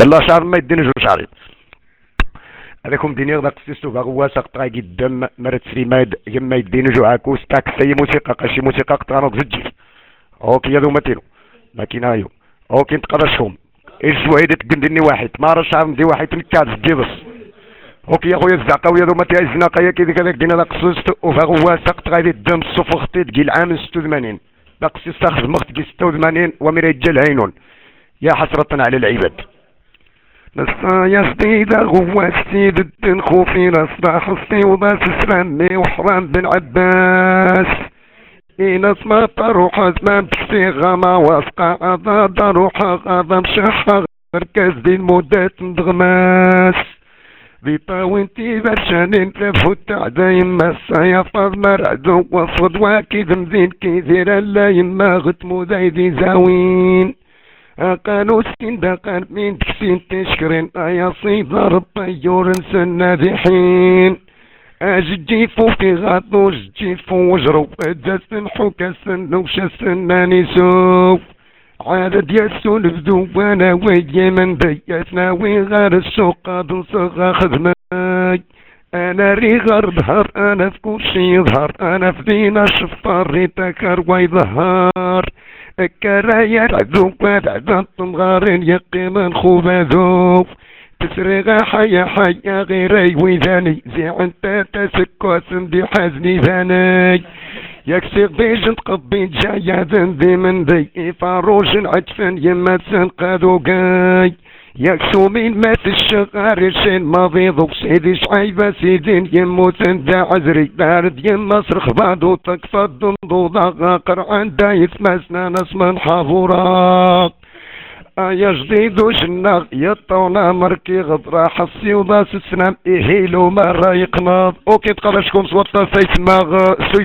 يلا شهر ما يديني جوج شهرين هذاكم ديني غدا قصيصو باغوا سقطا قدام مرت سريماد يما يديني جو عاكوس تاك سي موسيقى قشي موسيقى قطانوك زجي أوكي يا ذو متينو ما كاين ايو أوكي نتقرشهم إيش وهيدة تقندني واحد. ما راه شهر ندي واحد نكاد جيبس أوكي يا خويا الزعقا ويا ذو متي الزناقه يا كي ديك هذاك دينا قصيصتو وفاغوا سقط غادي الدم الصفختي تقي العام 86 بقصيص تاخذ مخت 86 وميرا يجل عينون يا حسرة على العباد. نصايا جديدة غوا السيد الدين خوفي نصبح السيوضة سلامي وحرام بن عباس إنا سمعت روح زمان بكسي غاما واسقع عضاد روح غاضا مشحة مركز دين مدات ندغماس بيطا وانتي برشانين لفو التعدا يما السايا فاض عدو وصد واكيد مزين كيثير لا يما غتمو زايدي زاوين قالوا سكين دقان من تكسين تشكرين. يا صيد طيور سنة ذي حين أجيفو في غاطو جيفو وجرو أجاس حوكا سنوشا سناني سوف عادد يسو نبدو وأنا ويا من بيتنا وغير السوق صغا خدماي أنا ري غير ظهر أنا في كل شي يظهر. أنا في دينا شفار ريتك ويظهر الكرايا عذوب وعذاب غارين يقيم خوبا ذوب. تسرق حيا حيا غيري ويذاني زي أنت تسكوس دي حزني ذاني يكسر بيج تقضي جايا ذنبي من ذي فاروج عدفن يما تنقذو قاي يكسو من مات الشغار شين ماضي ضوك سيدي شعيبة سيدين يموت دا عزري بارد يما صرخ بعدو تكفى ضوضا غاقر عندا يتمسنا ناس من حافوراق يا جديد وشناغ يطونا مركي غطرا حسي وضاس السنام إهيلو ما رايقنا أوكي تقرأ شكون صوت سيسماغ سويت